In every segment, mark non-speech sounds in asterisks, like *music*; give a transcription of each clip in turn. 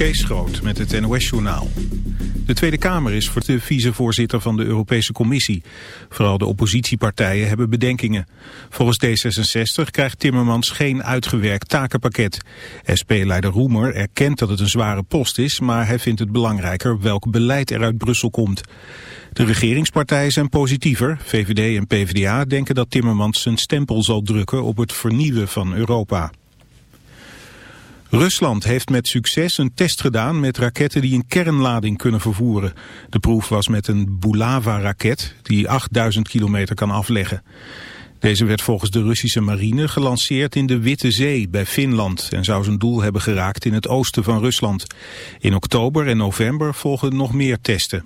Kees Groot met het NOS-journaal. De Tweede Kamer is voor de vicevoorzitter van de Europese Commissie. Vooral de oppositiepartijen hebben bedenkingen. Volgens D66 krijgt Timmermans geen uitgewerkt takenpakket. SP-leider Roemer erkent dat het een zware post is... maar hij vindt het belangrijker welk beleid er uit Brussel komt. De regeringspartijen zijn positiever. VVD en PvdA denken dat Timmermans zijn stempel zal drukken op het vernieuwen van Europa. Rusland heeft met succes een test gedaan met raketten die een kernlading kunnen vervoeren. De proef was met een Bulava-raket die 8000 kilometer kan afleggen. Deze werd volgens de Russische marine gelanceerd in de Witte Zee bij Finland en zou zijn doel hebben geraakt in het oosten van Rusland. In oktober en november volgen nog meer testen.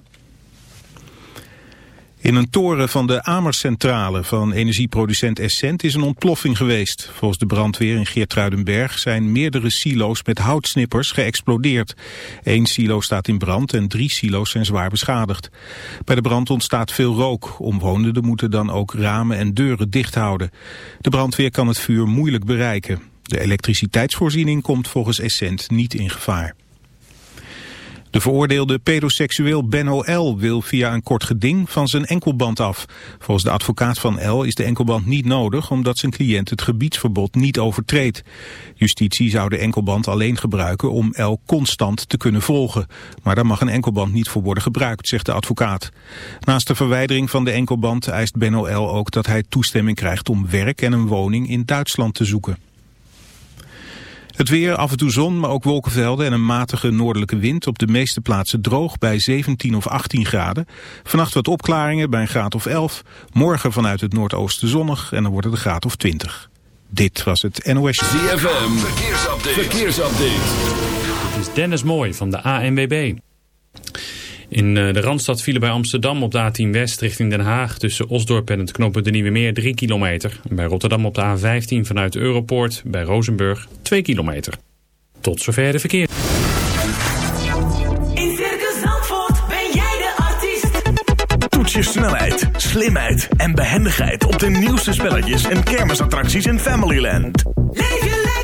In een toren van de Amerscentrale van energieproducent Essent is een ontploffing geweest. Volgens de brandweer in Geertruidenberg zijn meerdere silo's met houtsnippers geëxplodeerd. Eén silo staat in brand en drie silo's zijn zwaar beschadigd. Bij de brand ontstaat veel rook. Omwonenden moeten dan ook ramen en deuren dicht houden. De brandweer kan het vuur moeilijk bereiken. De elektriciteitsvoorziening komt volgens Essent niet in gevaar. De veroordeelde pedoseksueel Benno L. wil via een kort geding van zijn enkelband af. Volgens de advocaat van L. is de enkelband niet nodig omdat zijn cliënt het gebiedsverbod niet overtreedt. Justitie zou de enkelband alleen gebruiken om L. constant te kunnen volgen. Maar daar mag een enkelband niet voor worden gebruikt, zegt de advocaat. Naast de verwijdering van de enkelband eist Benno L. ook dat hij toestemming krijgt om werk en een woning in Duitsland te zoeken. Het weer, af en toe zon, maar ook wolkenvelden en een matige noordelijke wind. Op de meeste plaatsen droog bij 17 of 18 graden. Vannacht wat opklaringen bij een graad of 11. Morgen vanuit het noordoosten zonnig en dan wordt het een graad of 20. Dit was het NOS. ZFM, verkeersupdate. verkeersupdate. Dit is Dennis Mooi van de ANWB. In eh, de Randstad vielen bij Amsterdam op de A10 West richting Den Haag... tussen Osdorp en het knooppunt de Nieuwe Meer 3 kilometer. Bij Rotterdam op de A15 vanuit Europoort bij Rozenburg 2 kilometer. Tot zover de verkeer. In Circus Zandvoort ben jij de artiest. Toets je snelheid, slimheid en behendigheid... op de nieuwste spelletjes en kermisattracties in Familyland. Leef je lekker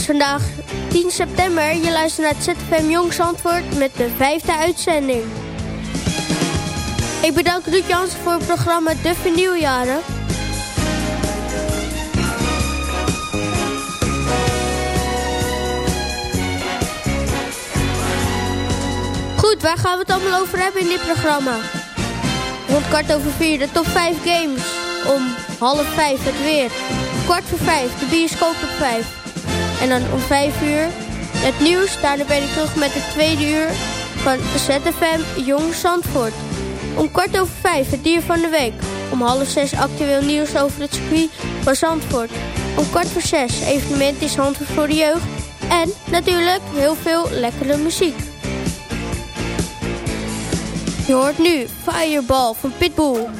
is vandaag 10 september. Je luistert naar het ZFM Jong Zandvoort met de vijfde uitzending. Ik bedank Ruud Jansen voor het programma De Vernieuwjaren. Goed, waar gaan we het allemaal over hebben in dit programma? Rond kwart over vier de top 5 games. Om half vijf het weer. Kwart voor vijf de bioscoop op vijf. En dan om 5 uur het nieuws. Daarna ben ik terug met het tweede uur van ZFM Jong Zandvoort. Om kwart over 5 het dier van de week. Om half zes actueel nieuws over het circuit van Zandvoort. Om kwart voor zes evenement is Zandvoort voor de jeugd. En natuurlijk heel veel lekkere muziek. Je hoort nu Fireball van Pitbull.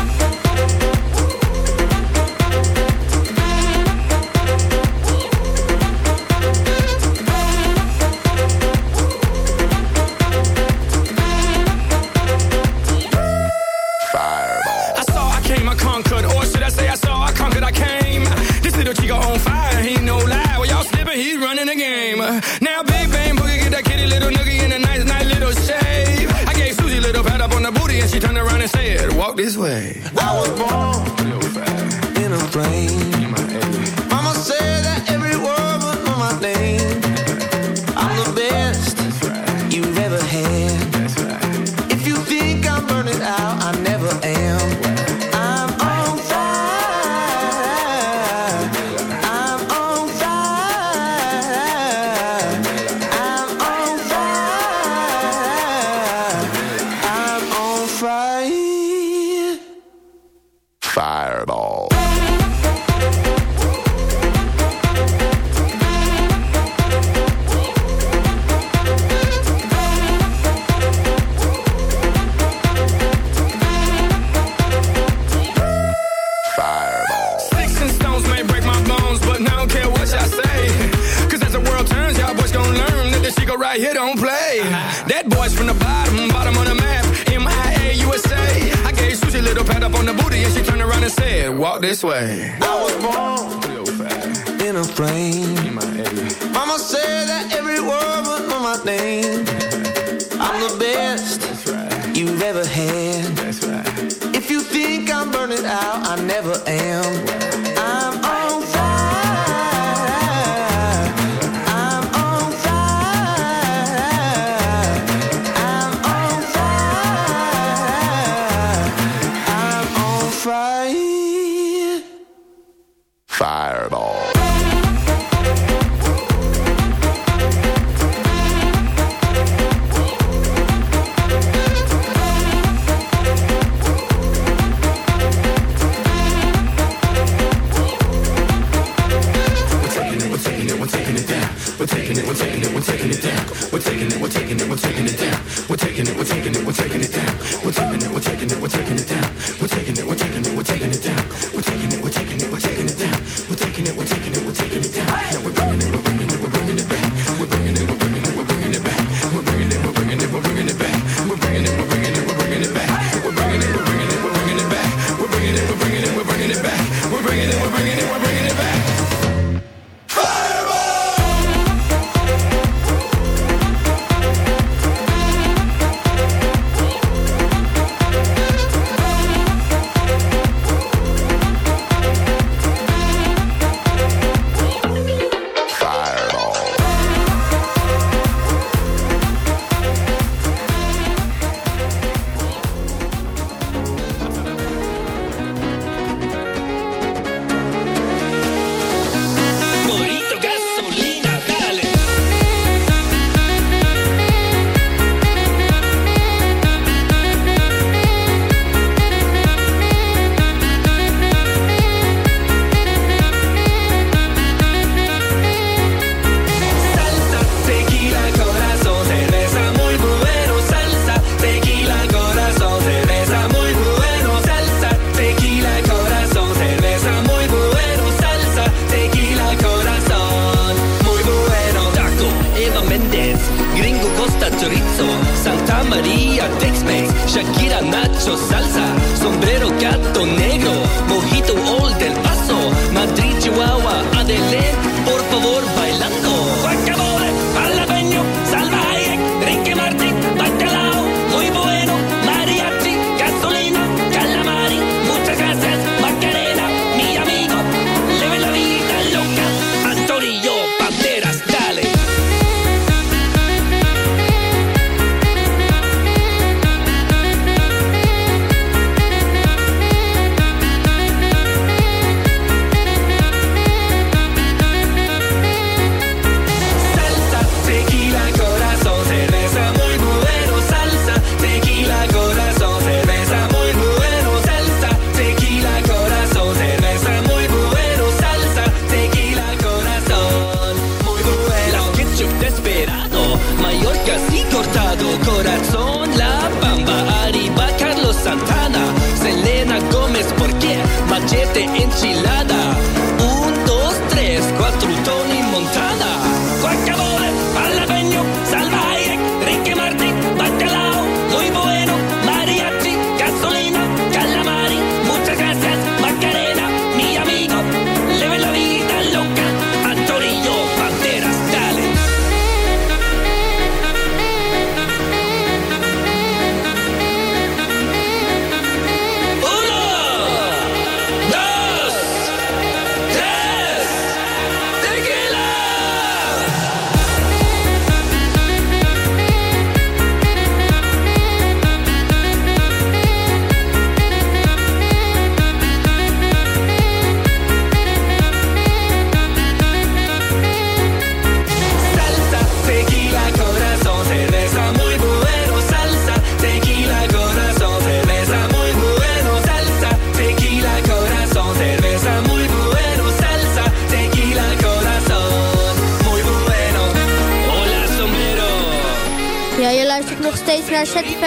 way.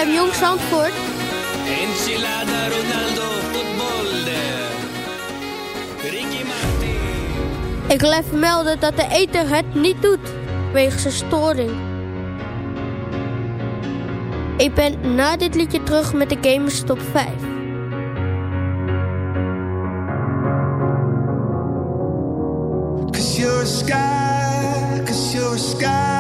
um, Jong Zandvoort. Enchilada Ronaldo. Ricky Martin. Ik wil even melden dat de eter het niet doet, wegens zijn storing. Ik ben na dit liedje terug met de Gamers Top 5. Cause you're sky, cause you're sky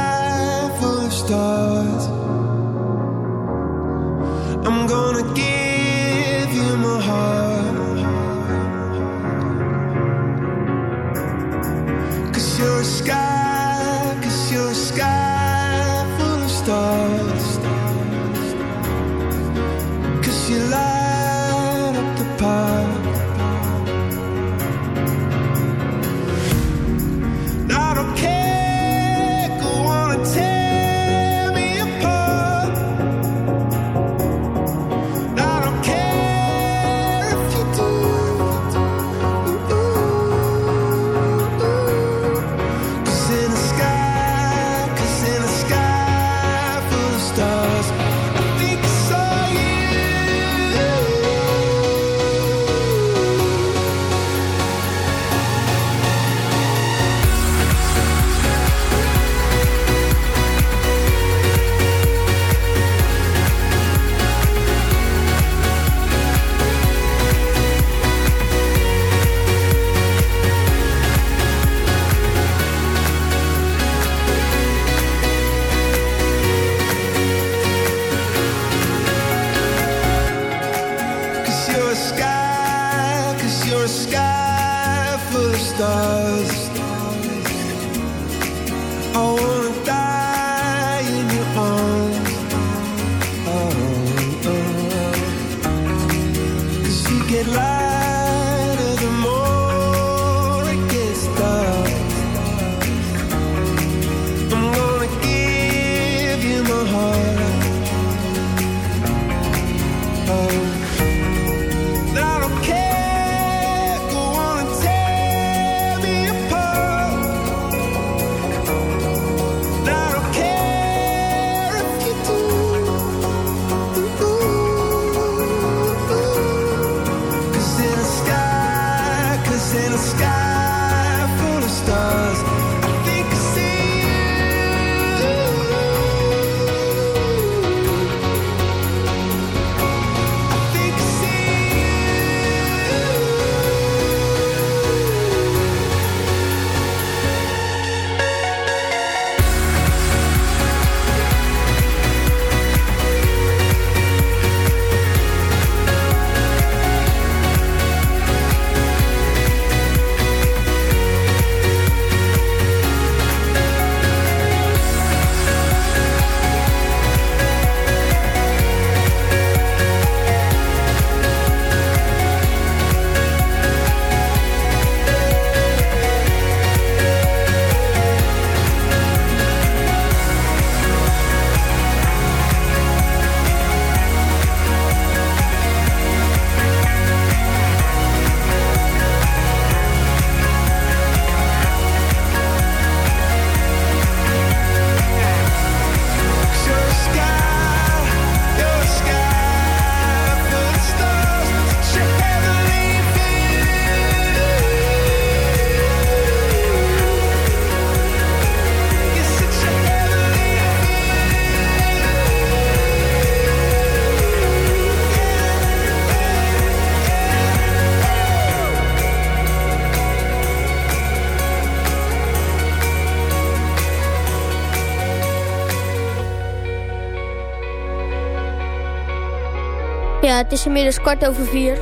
is inmiddels kwart over vier.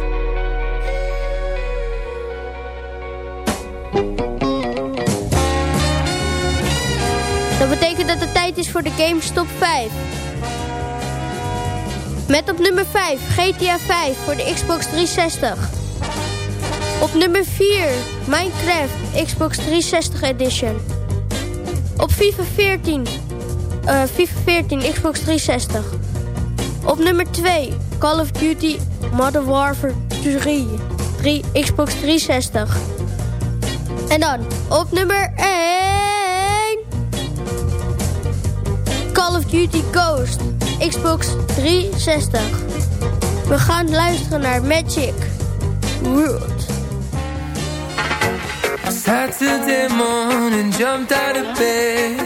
Dat betekent dat het tijd is voor de Games Top 5. Met op nummer 5 GTA 5 voor de Xbox 360. Op nummer 4 Minecraft Xbox 360 Edition. Op FIFA 14, uh, eh, FIFA 14 Xbox 360. Op nummer 2 Call of Duty Modern Warfare 3, 3 Xbox 360. En dan op nummer 1... Call of Duty Ghost, Xbox 360. We gaan luisteren naar Magic World. Saturday morning, jumped out of bed.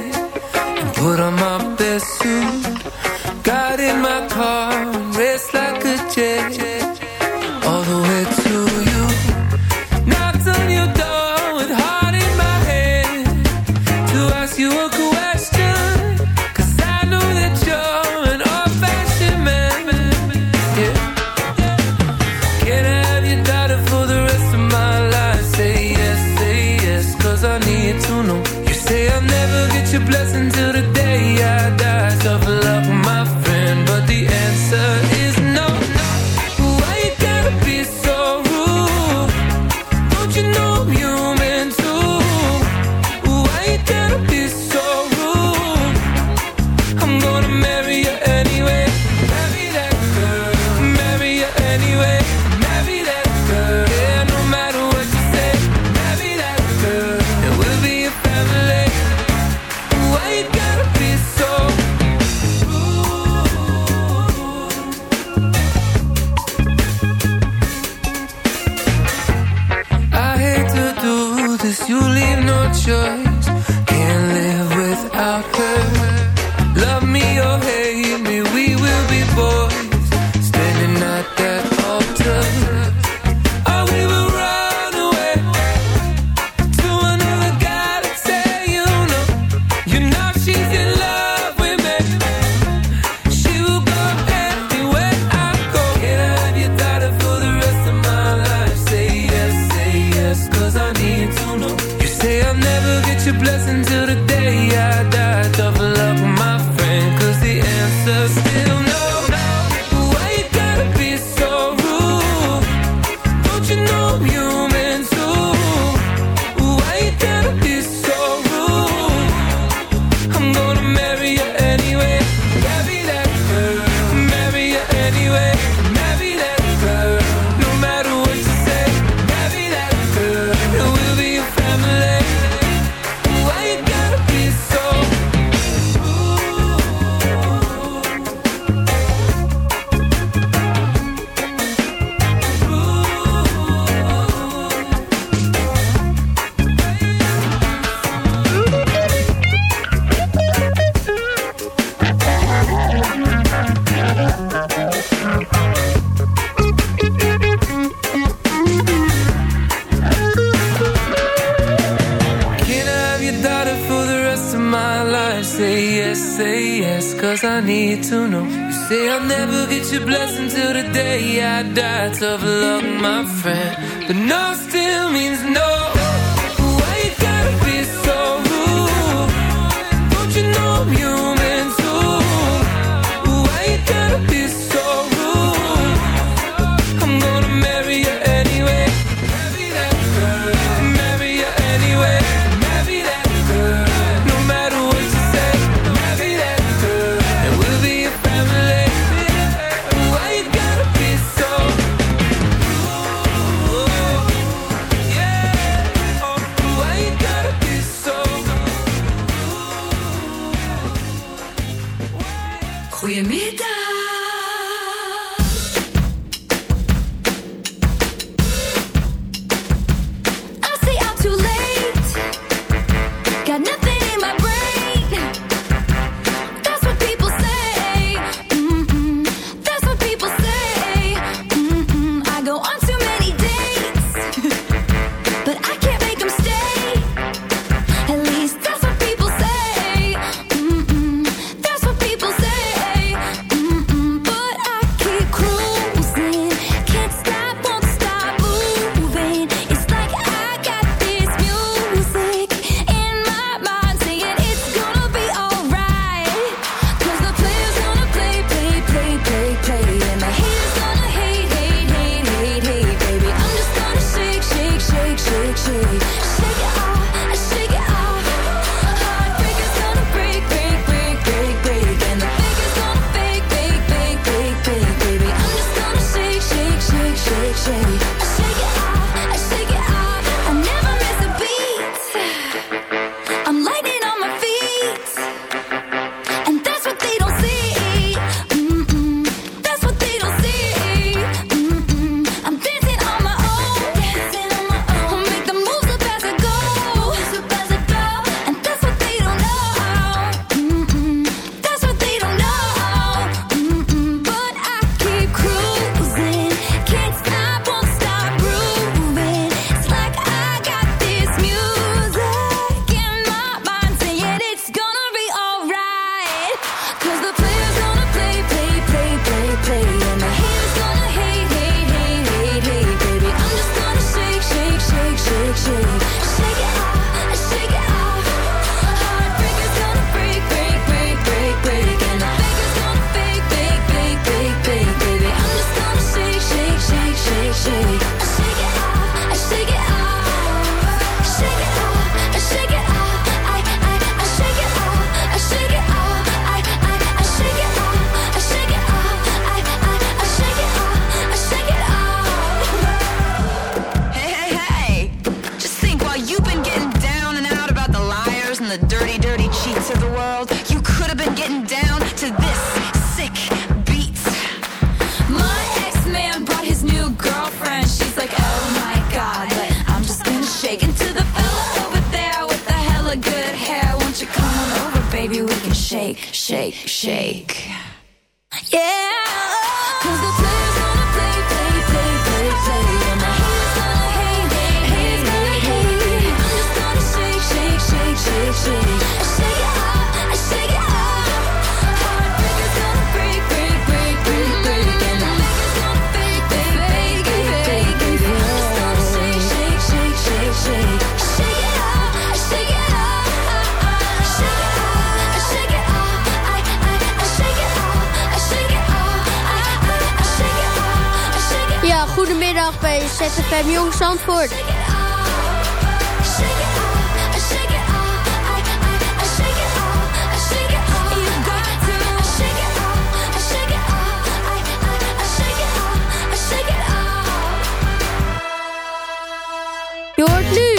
Hoort nu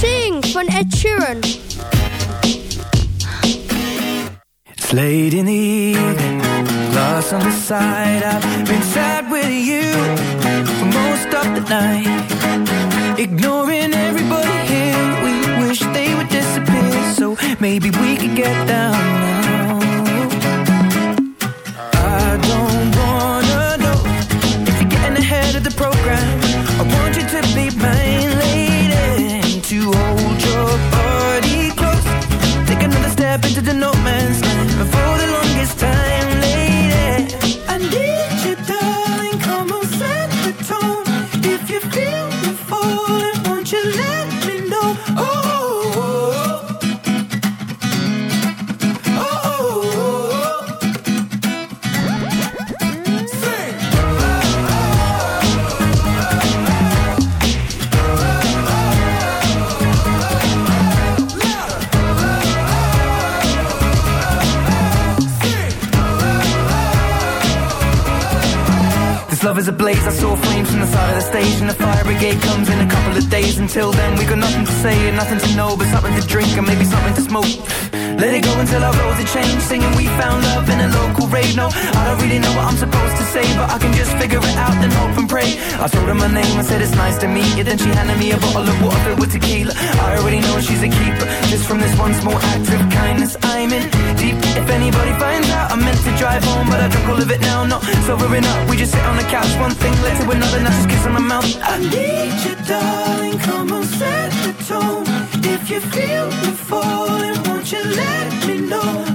Sing van Ed Sheeran. It's late in the evening, lost on the side. I've night. Ignoring everybody here, we wish they would disappear. So maybe we could get down Until then, we got nothing to say and nothing to know, but something to drink and maybe something to smoke. Let it go until our roads are changed. Singing we found love in a local rave. No, I don't really know what I'm supposed to say, but I can just figure it out and hope and pray. I told her my name, I said it's nice to meet you. Then she handed me a bottle of water filled with tequila. I already know she's a keeper. Just from this one small act of kindness, Deep. If anybody finds out, I meant to drive home, but I drunk all of it now. Not sobering up. We just sit on the couch, one thing led to another, now just kiss on my mouth. I need you, darling. Come on, set the tone. If you feel me falling, won't you let me know?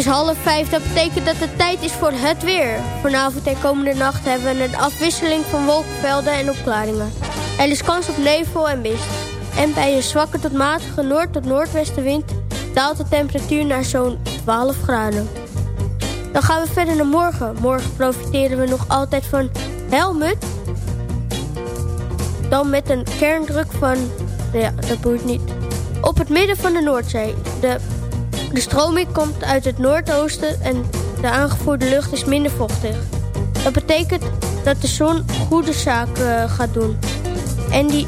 Is half vijf. Dat betekent dat het tijd is voor het weer. Vanavond en komende nacht hebben we een afwisseling van wolkenvelden en opklaringen. Er is kans op nevel en mist. En bij een zwakke tot matige noord- tot noordwestenwind daalt de temperatuur naar zo'n 12 graden. Dan gaan we verder naar morgen. Morgen profiteren we nog altijd van Helmut. Dan met een kerndruk van... Ja, dat boeit niet. Op het midden van de Noordzee. De, de stroming komt uit het noordoosten en de aangevoerde lucht is minder vochtig. Dat betekent dat de zon goede zaak eh, gaat doen. En, die,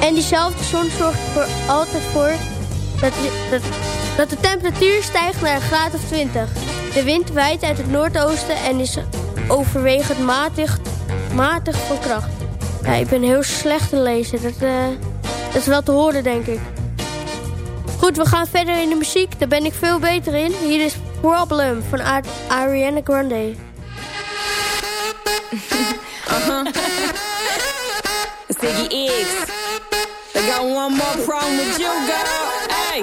en diezelfde zon zorgt er altijd voor dat, dat, dat de temperatuur stijgt naar een graad of 20. De wind waait uit het noordoosten en is overwegend matig, matig van kracht. Ja, ik ben heel slecht te lezen. Dat, eh, dat is wel te horen, denk ik. Goed, we gaan verder in de muziek. Daar ben ik veel beter in. Hier is Problem van Ar- Ariana Grande. *laughs* Ziggy X. I got one more problem with you, girl. Hey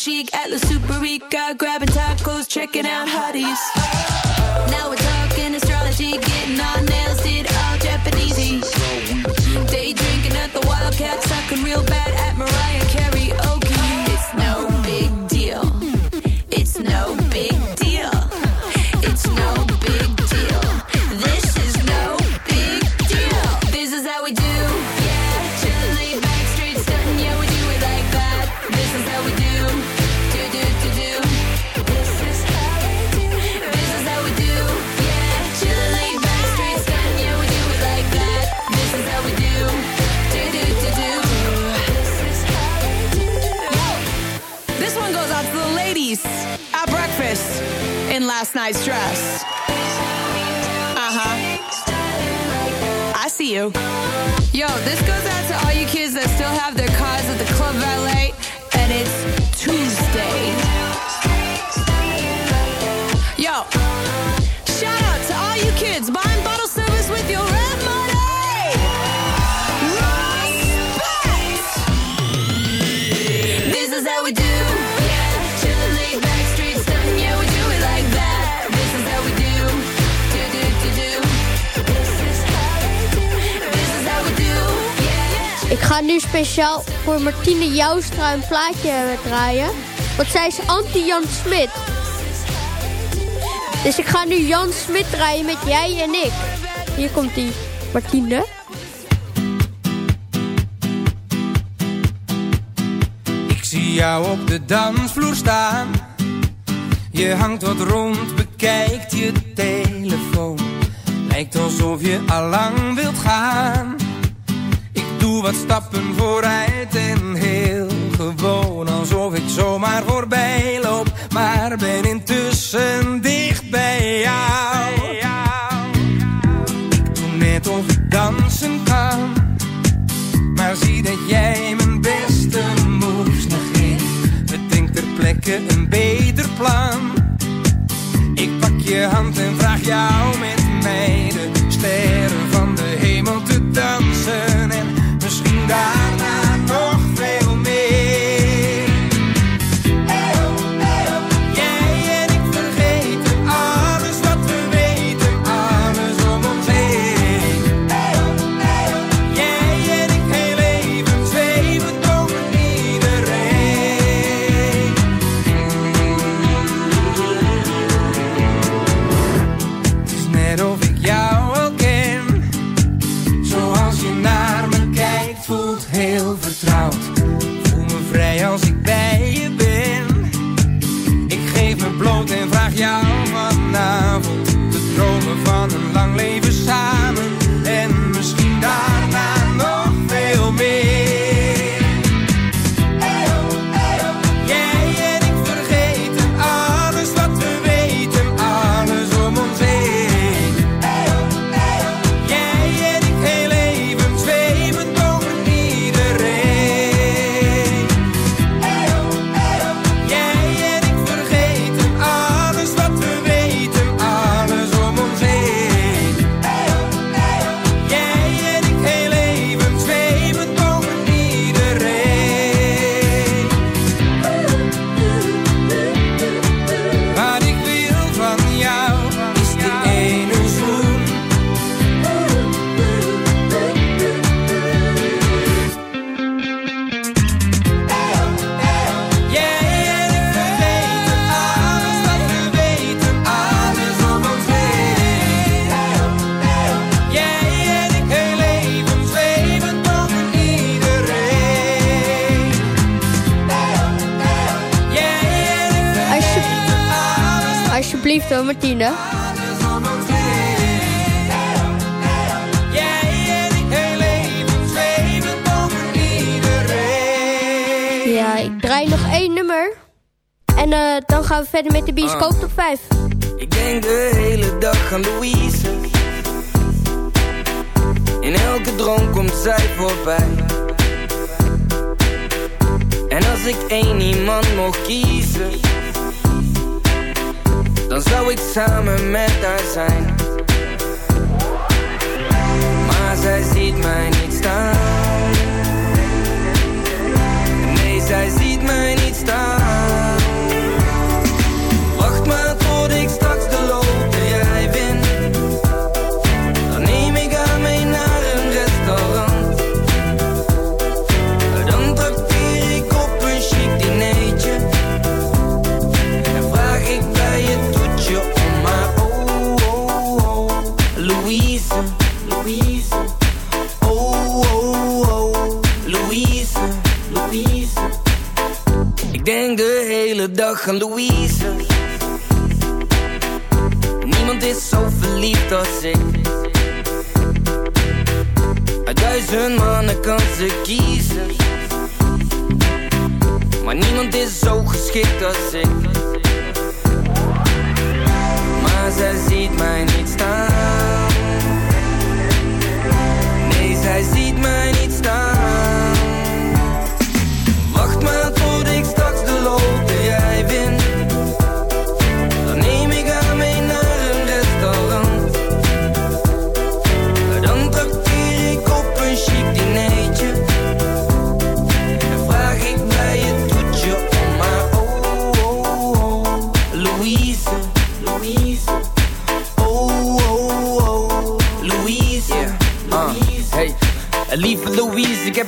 chic at La Superica, grabbing tacos, checking out hotties. Dress. Uh huh. I see you. Yo, this goes out to all you kids that still have their cars at the club valet, and it's ga nu speciaal voor Martine Joustra een plaatje draaien. Want zij is anti-Jan Smit. Dus ik ga nu Jan Smit draaien met jij en ik. Hier komt die Martine. Ik zie jou op de dansvloer staan. Je hangt wat rond, bekijkt je telefoon. Lijkt alsof je allang wilt gaan. Doe wat stappen vooruit en heel gewoon. Alsof ik zomaar voorbij loop, maar ben intussen dicht bij jou. Ik doe net of ik dansen kan. Maar zie dat jij mijn beste moves negeert. Bedenk ter plekke een beter plan. Ik pak je hand en vraag jou met mij de sterren misschien iedereen. Ja, ik draai nog één nummer. En eh, dan gaan we verder met de bioscoop top 5. Ik denk de hele dag aan Louise. In elke droom komt zij voorbij. En als ik één iemand mocht kiezen, dan zou ik samen met haar zijn. Maar zij ziet mij niet staan. Nee, zij ziet mij niet staan. Niemand is zo verliefd als ik. Uit duizend mannen kan ze kiezen. Maar niemand is zo geschikt als ik. Maar zij ziet mij niet staan. Nee, zij ziet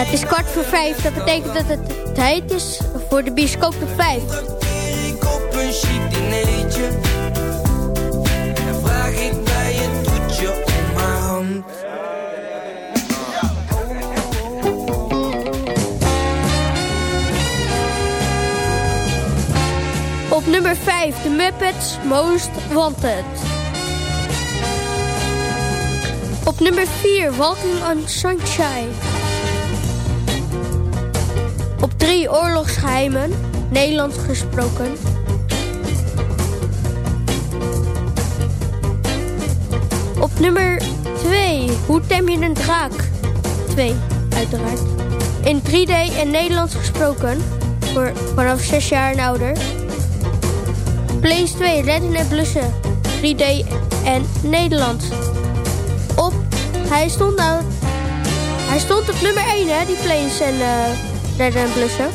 het is kwart voor vijf. Dat betekent dat het tijd is voor de bioscoop op vijf. op een vraag ik bij het toetje om haar hand. Op nummer 5, The Muppets Most Wanted. Op nummer 4, Walking on Sunshine. Op 3, Oorlogsgeheimen, Nederlands gesproken. Op nummer 2, Hoe tem je een draak? 2, uiteraard. In 3D en Nederlands gesproken, voor vanaf 6 jaar en ouder. Planes 2, redden en blussen. 3D en Nederlands. Op, hij stond nou... Hij stond op nummer 1, hè, die Planes en eh en blussen.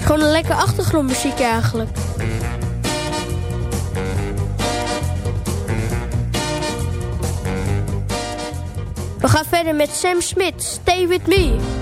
Gewoon een lekker achtergrondmuziekje eigenlijk. We gaan verder met Sam Smith, Stay With Me.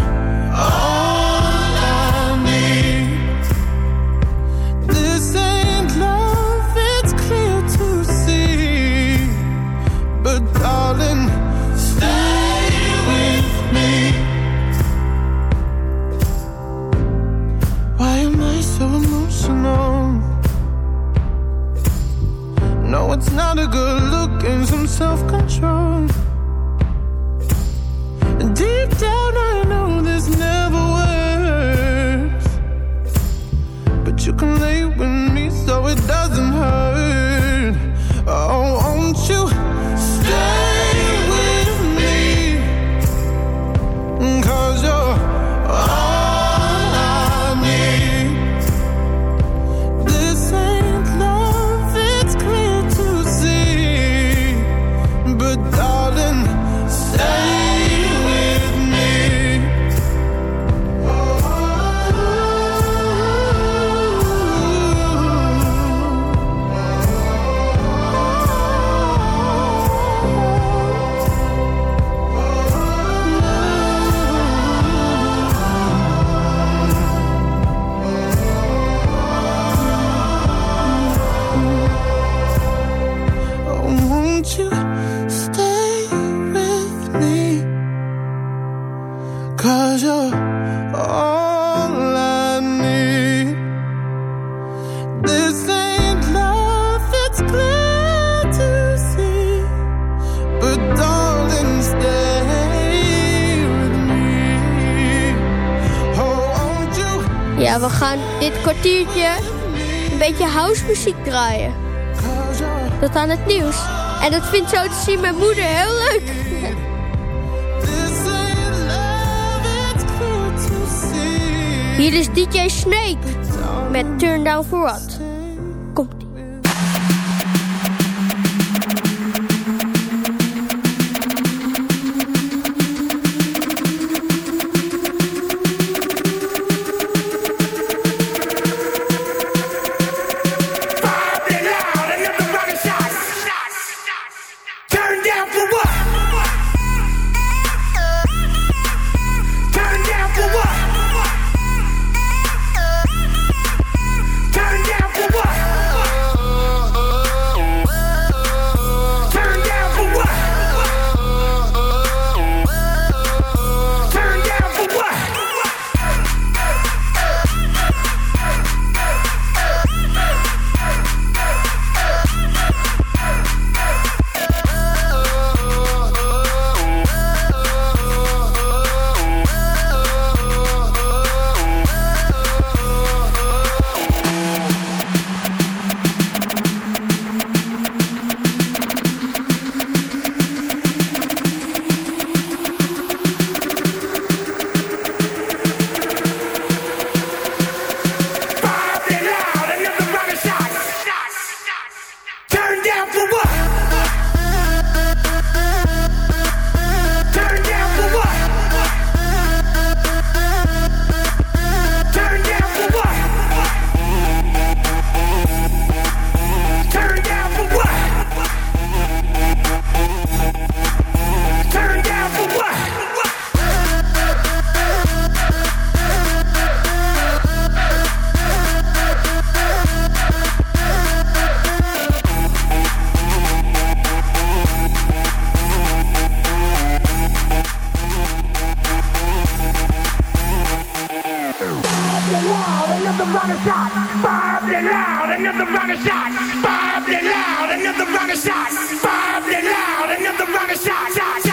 nieuws. En dat vindt zo te zien mijn moeder heel leuk. Hier is DJ Snake met Turn Down For What. rocket shot, fire it loud, the runner shot, fire it loud, another rocket shot, fire it loud, another rocket shot, shot.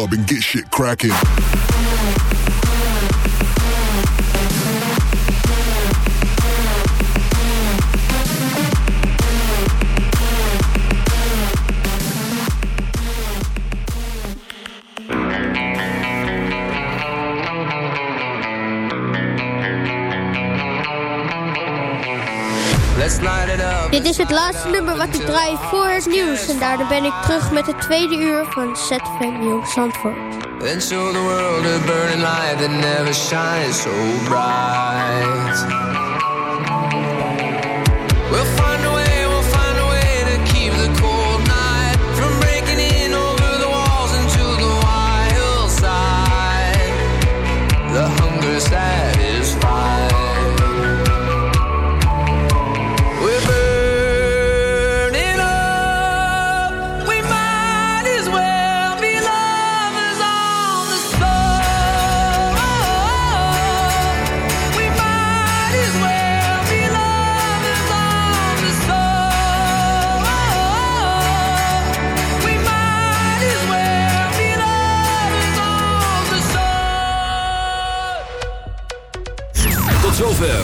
Club and get shit cracking. Het laatste nummer wat ik draai voor het nieuws. En daarna ben ik terug met het tweede uur van ZFM Jong Zandvoort.